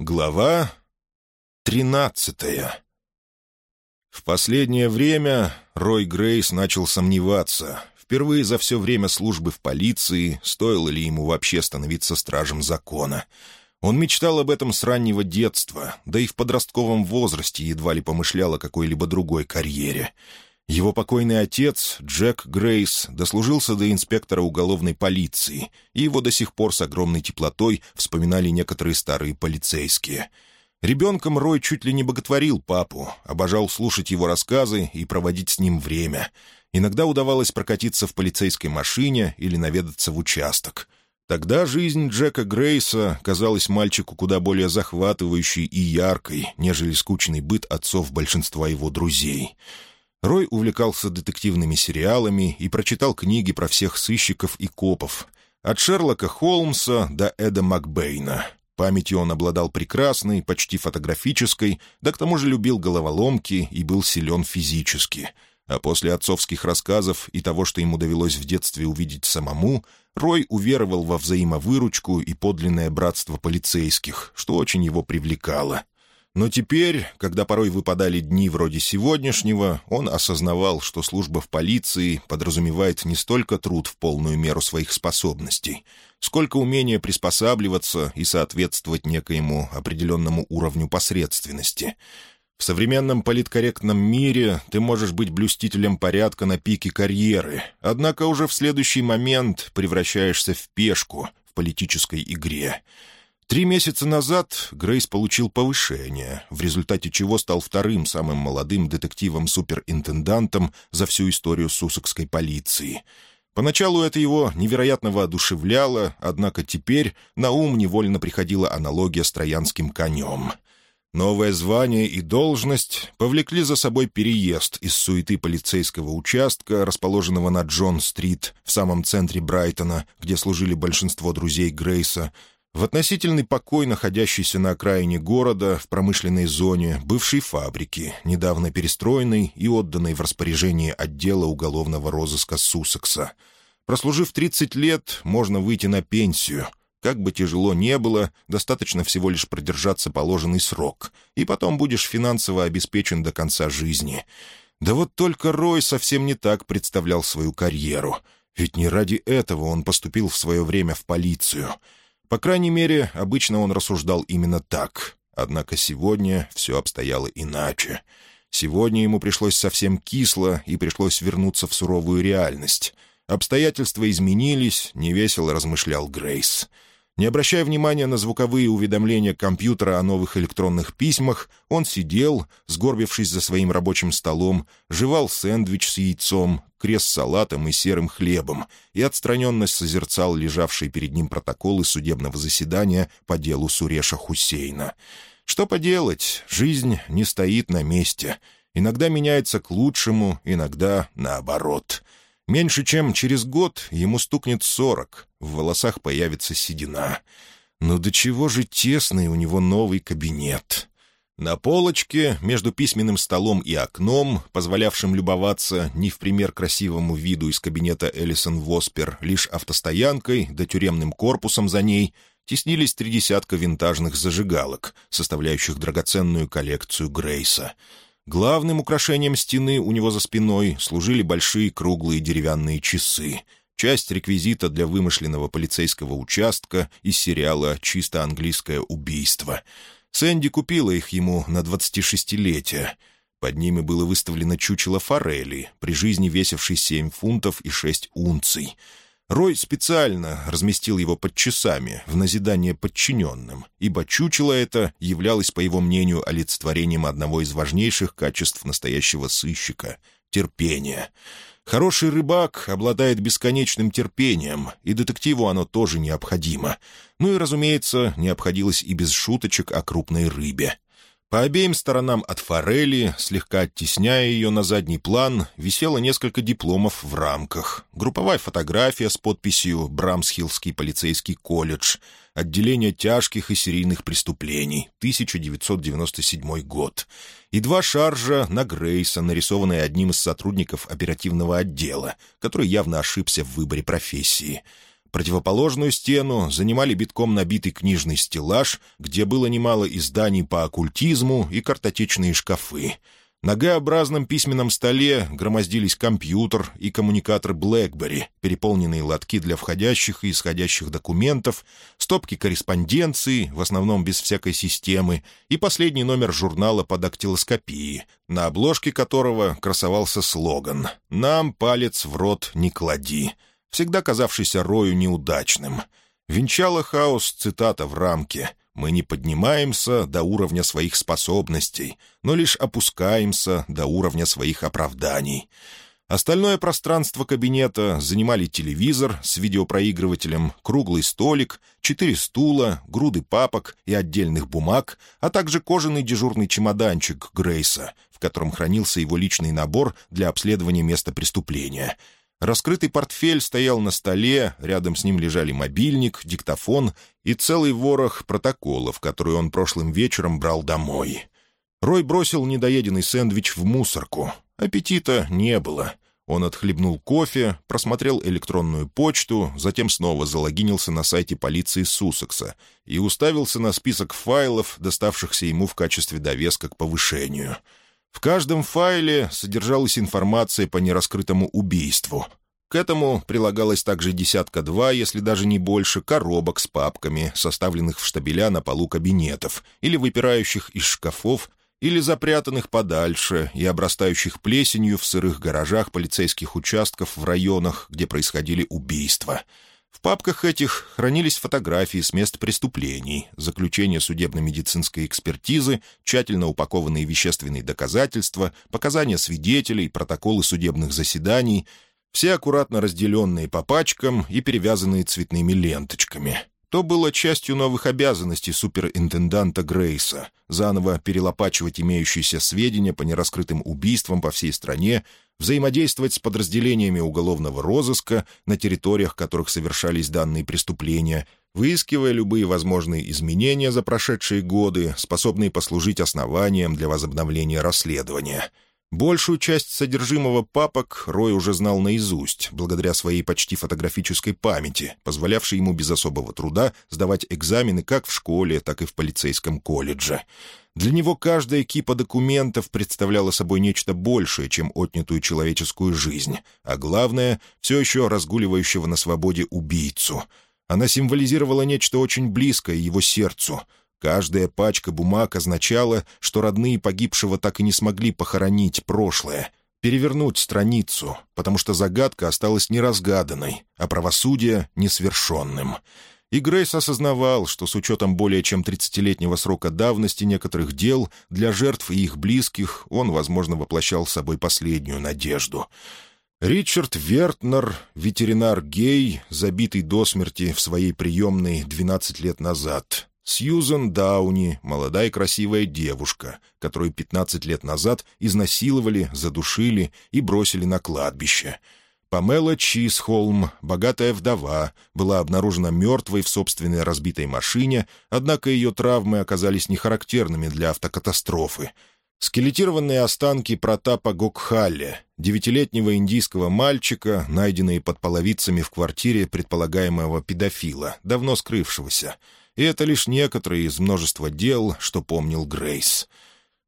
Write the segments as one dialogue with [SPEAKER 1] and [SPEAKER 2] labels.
[SPEAKER 1] Глава тринадцатая В последнее время Рой Грейс начал сомневаться, впервые за все время службы в полиции, стоило ли ему вообще становиться стражем закона. Он мечтал об этом с раннего детства, да и в подростковом возрасте едва ли помышлял о какой-либо другой карьере — его покойный отец, Джек Грейс, дослужился до инспектора уголовной полиции, и его до сих пор с огромной теплотой вспоминали некоторые старые полицейские. Ребенком Рой чуть ли не боготворил папу, обожал слушать его рассказы и проводить с ним время. Иногда удавалось прокатиться в полицейской машине или наведаться в участок. Тогда жизнь Джека Грейса казалась мальчику куда более захватывающей и яркой, нежели скучный быт отцов большинства его друзей — Рой увлекался детективными сериалами и прочитал книги про всех сыщиков и копов. От Шерлока Холмса до Эда Макбейна. Памятью он обладал прекрасной, почти фотографической, да к тому же любил головоломки и был силен физически. А после отцовских рассказов и того, что ему довелось в детстве увидеть самому, Рой уверовал во взаимовыручку и подлинное братство полицейских, что очень его привлекало. Но теперь, когда порой выпадали дни вроде сегодняшнего, он осознавал, что служба в полиции подразумевает не столько труд в полную меру своих способностей, сколько умение приспосабливаться и соответствовать некоему определенному уровню посредственности. В современном политкорректном мире ты можешь быть блюстителем порядка на пике карьеры, однако уже в следующий момент превращаешься в пешку в политической игре — Три месяца назад Грейс получил повышение, в результате чего стал вторым самым молодым детективом-суперинтендантом за всю историю сусокской полиции. Поначалу это его невероятно воодушевляло, однако теперь на ум невольно приходила аналогия с троянским конем. Новое звание и должность повлекли за собой переезд из суеты полицейского участка, расположенного на Джон-стрит, в самом центре Брайтона, где служили большинство друзей Грейса, в относительный покой, находящейся на окраине города, в промышленной зоне, бывшей фабрики, недавно перестроенной и отданной в распоряжение отдела уголовного розыска Суссекса. Прослужив 30 лет, можно выйти на пенсию. Как бы тяжело не было, достаточно всего лишь продержаться положенный срок, и потом будешь финансово обеспечен до конца жизни. Да вот только Рой совсем не так представлял свою карьеру. Ведь не ради этого он поступил в свое время в полицию — по крайней мере, обычно он рассуждал именно так. Однако сегодня все обстояло иначе. Сегодня ему пришлось совсем кисло, и пришлось вернуться в суровую реальность. Обстоятельства изменились, невесело размышлял Грейс. Не обращая внимания на звуковые уведомления компьютера о новых электронных письмах, он сидел, сгорбившись за своим рабочим столом, жевал сэндвич с яйцом, крест с салатом и серым хлебом и отстраненно созерцал лежавшие перед ним протоколы судебного заседания по делу Суреша Хусейна. Что поделать, жизнь не стоит на месте. Иногда меняется к лучшему, иногда наоборот — Меньше чем через год ему стукнет сорок, в волосах появится седина. Но до чего же тесный у него новый кабинет. На полочке, между письменным столом и окном, позволявшим любоваться не в пример красивому виду из кабинета Элисон Воспер, лишь автостоянкой да тюремным корпусом за ней, теснились три десятка винтажных зажигалок, составляющих драгоценную коллекцию Грейса — Главным украшением стены у него за спиной служили большие круглые деревянные часы, часть реквизита для вымышленного полицейского участка из сериала «Чисто английское убийство». Сэнди купила их ему на 26-летие. Под ними было выставлено чучело форели, при жизни весившей 7 фунтов и 6 унций — Рой специально разместил его под часами, в назидание подчиненным, ибо чучело это являлось, по его мнению, олицетворением одного из важнейших качеств настоящего сыщика — терпения. Хороший рыбак обладает бесконечным терпением, и детективу оно тоже необходимо. Ну и, разумеется, не обходилось и без шуточек о крупной рыбе. По обеим сторонам от форели, слегка оттесняя ее на задний план, висело несколько дипломов в рамках. Групповая фотография с подписью «Брамсхиллский полицейский колледж», отделение тяжких и серийных преступлений, 1997 год, и два шаржа на Грейса, нарисованные одним из сотрудников оперативного отдела, который явно ошибся в выборе профессии — Противоположную стену занимали битком набитый книжный стеллаж, где было немало изданий по оккультизму и картотечные шкафы — на Г-образном письменном столе громоздились компьютер и коммуникатор BlackBerry, переполненные лотки для входящих и исходящих документов, стопки корреспонденции, в основном без всякой системы, и последний номер журнала по дактилоскопии, на обложке которого красовался слоган «Нам палец в рот не клади», всегда казавшийся Рою неудачным. Венчала хаос цитата в рамке — мы не поднимаемся до уровня своих способностей, но лишь опускаемся до уровня своих оправданий. Остальное пространство кабинета занимали телевизор с видеопроигрывателем, круглый столик, четыре стула, груды папок и отдельных бумаг, а также кожаный дежурный чемоданчик Грейса, в котором хранился его личный набор для обследования места преступления — Раскрытый портфель стоял на столе, рядом с ним лежали мобильник, диктофон и целый ворох протоколов, которые он прошлым вечером брал домой. Рой бросил недоеденный сэндвич в мусорку. Аппетита не было. Он отхлебнул кофе, просмотрел электронную почту, затем снова залогинился на сайте полиции Суссекса и уставился на список файлов, доставшихся ему в качестве довеска к повышению — в каждом файле содержалась информация по нераскрытому убийству. К этому прилагалось также десятка-два, если даже не больше, коробок с папками, составленных в штабеля на полу кабинетов, или выпирающих из шкафов, или запрятанных подальше и обрастающих плесенью в сырых гаражах полицейских участков в районах, где происходили убийства — в папках этих хранились фотографии с мест преступлений, заключения судебно-медицинской экспертизы, тщательно упакованные вещественные доказательства, показания свидетелей, протоколы судебных заседаний, все аккуратно разделенные по пачкам и перевязанные цветными ленточками. То было частью новых обязанностей суперинтенданта Грейса — заново перелопачивать имеющиеся сведения по нераскрытым убийствам по всей стране взаимодействовать с подразделениями уголовного розыска на территориях, которых совершались данные преступления, выискивая любые возможные изменения за прошедшие годы, способные послужить основанием для возобновления расследования. Большую часть содержимого папок Рой уже знал наизусть, благодаря своей почти фотографической памяти, позволявшей ему без особого труда сдавать экзамены как в школе, так и в полицейском колледже. Для него каждая кипа документов представляла собой нечто большее, чем отнятую человеческую жизнь, а главное — все еще разгуливающего на свободе убийцу. Она символизировала нечто очень близкое его сердцу. Каждая пачка бумаг означала, что родные погибшего так и не смогли похоронить прошлое, перевернуть страницу, потому что загадка осталась неразгаданной, а правосудие — несвершенным — и Грейс осознавал, что с учетом более чем 30-летнего срока давности некоторых дел, для жертв и их близких он, возможно, воплощал собой последнюю надежду. Ричард Вертнер, ветеринар-гей, забитый до смерти в своей приемной 12 лет назад. Сьюзен Дауни, молодая красивая девушка, которую 15 лет назад изнасиловали, задушили и бросили на кладбище — Памела Чисхолм, богатая вдова, была обнаружена мертвой в собственной разбитой машине, однако ее травмы оказались нехарактерными для автокатастрофы. Скелетированные останки Протапа Гокхалле, девятилетнего индийского мальчика, найденные под половицами в квартире предполагаемого педофила, давно скрывшегося. И это лишь некоторые из множества дел, что помнил Грейс —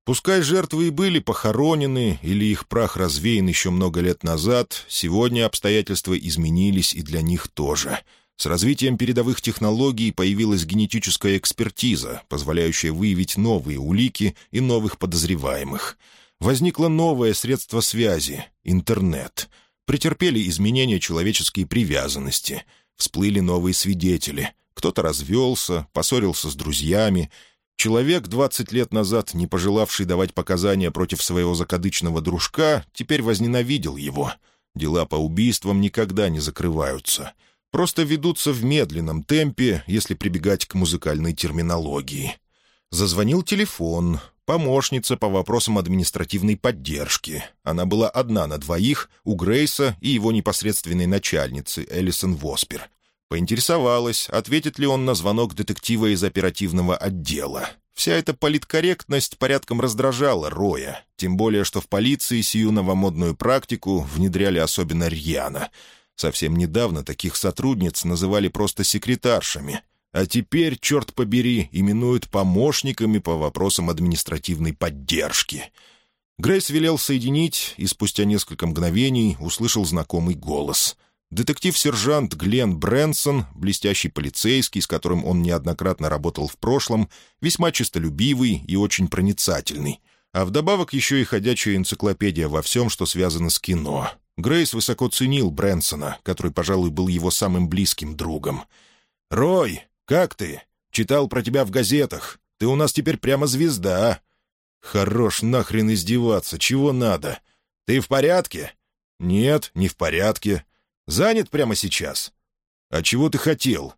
[SPEAKER 1] Пускай жертвы и были похоронены или их прах развеян еще много лет назад, сегодня обстоятельства изменились и для них тоже. С развитием передовых технологий появилась генетическая экспертиза, позволяющая выявить новые улики и новых подозреваемых. Возникло новое средство связи — интернет. Претерпели изменения человеческие привязанности. Всплыли новые свидетели. Кто-то развелся, поссорился с друзьями — Человек, двадцать лет назад не пожелавший давать показания против своего закадычного дружка, теперь возненавидел его. Дела по убийствам никогда не закрываются. Просто ведутся в медленном темпе, если прибегать к музыкальной терминологии. Зазвонил телефон. Помощница по вопросам административной поддержки. Она была одна на двоих, у Грейса и его непосредственной начальницы, Элисон Воспер. Поинтересовалась, ответит ли он на звонок детектива из оперативного отдела. Вся эта политкорректность порядком раздражала Роя, тем более что в полиции сию новомодную практику внедряли особенно рьяно. Совсем недавно таких сотрудниц называли просто секретаршами, а теперь, черт побери, именуют помощниками по вопросам административной поддержки. Грейс велел соединить, и спустя несколько мгновений услышал знакомый голос. Детектив-сержант Глен Брэнсон, блестящий полицейский, с которым он неоднократно работал в прошлом, весьма честолюбивый и очень проницательный. А вдобавок еще и ходячая энциклопедия во всем, что связано с кино. Грейс высоко ценил Брэнсона, который, пожалуй, был его самым близким другом. «Рой, как ты? Читал про тебя в газетах. Ты у нас теперь прямо звезда». «Хорош нахрен издеваться. Чего надо? Ты в порядке?» «Нет, не в порядке. Занят прямо сейчас?» «А чего ты хотел?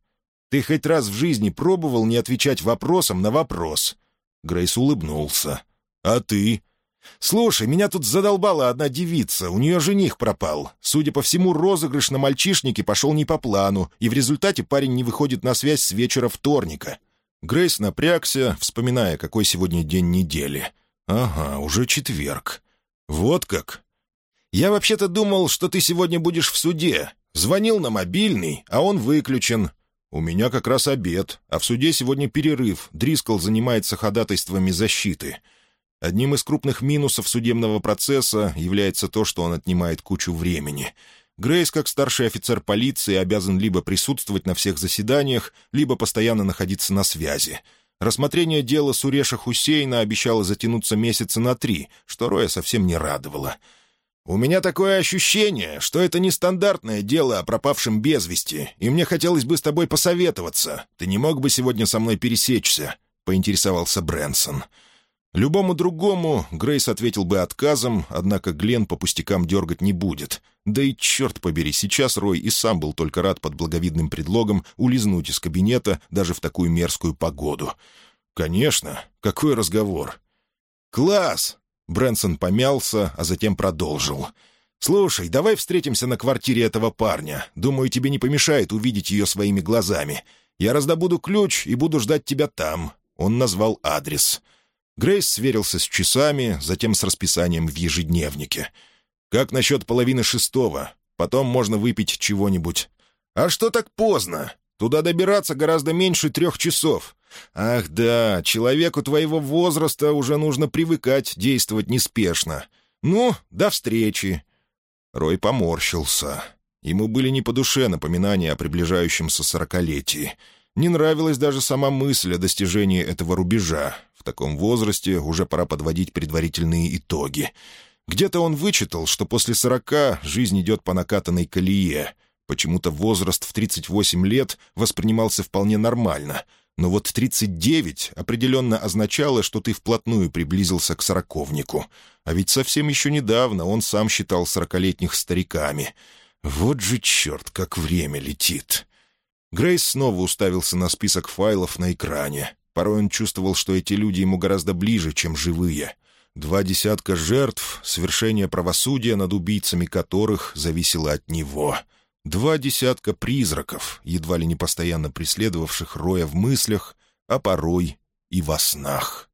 [SPEAKER 1] Ты хоть раз в жизни пробовал не отвечать вопросом на вопрос?» Грейс улыбнулся. «А ты?» «Слушай, меня тут задолбала одна девица, у нее жених пропал. Судя по всему, розыгрыш на мальчишнике пошел не по плану, и в результате парень не выходит на связь с вечера вторника». Грейс напрягся, вспоминая, какой сегодня день недели. «Ага, уже четверг. Вот как?» «Я вообще-то думал, что ты сегодня будешь в суде. Звонил на мобильный, а он выключен. У меня как раз обед, а в суде сегодня перерыв. Дрискл занимается ходатайствами защиты». Одним из крупных минусов судебного процесса является то, что он отнимает кучу времени. Грейс, как старший офицер полиции, обязан либо присутствовать на всех заседаниях, либо постоянно находиться на связи. Рассмотрение дела Суреша Хусейна обещало затянуться месяца на три, что Роя совсем не радовало. «У меня такое ощущение, что это нестандартное дело о пропавшем без вести, и мне хотелось бы с тобой посоветоваться. Ты не мог бы сегодня со мной пересечься?» — поинтересовался Брэнсон. — Любому другому Грейс ответил бы отказом, однако Глен по пустякам дергать не будет. Да и черт побери, сейчас Рой и сам был только рад под благовидным предлогом улизнуть из кабинета даже в такую мерзкую погоду. «Конечно, какой разговор?» «Класс!» — Брэнсон помялся, а затем продолжил. «Слушай, давай встретимся на квартире этого парня. Думаю, тебе не помешает увидеть ее своими глазами. Я раздобуду ключ и буду ждать тебя там». Он назвал адрес. Грейс сверился с часами, затем с расписанием в ежедневнике. «Как насчет половины шестого? Потом можно выпить чего-нибудь». «А что так поздно? Туда добираться гораздо меньше трех часов. Ах да, человеку твоего возраста уже нужно привыкать действовать неспешно. Ну, до встречи». Рой поморщился. Ему были не по душе напоминания о приближающемся сорокалетии. Не нравилась даже сама мысль о достижении этого рубежа. В таком возрасте уже пора подводить предварительные итоги. Где-то он вычитал, что после сорока жизнь идет по накатанной колее. Почему-то возраст в 38 лет воспринимался вполне нормально. Но вот 39 определенно означало, что ты вплотную приблизился к сороковнику. А ведь совсем еще недавно он сам считал сорокалетних стариками. Вот же черт, как время летит. Грейс снова уставился на список файлов на экране. Порой он чувствовал, что эти люди ему гораздо ближе, чем живые. Два десятка жертв, совершение правосудия над убийцами которых зависело от него. Два десятка призраков, едва ли не постоянно преследовавших Роя в мыслях, а порой и во снах.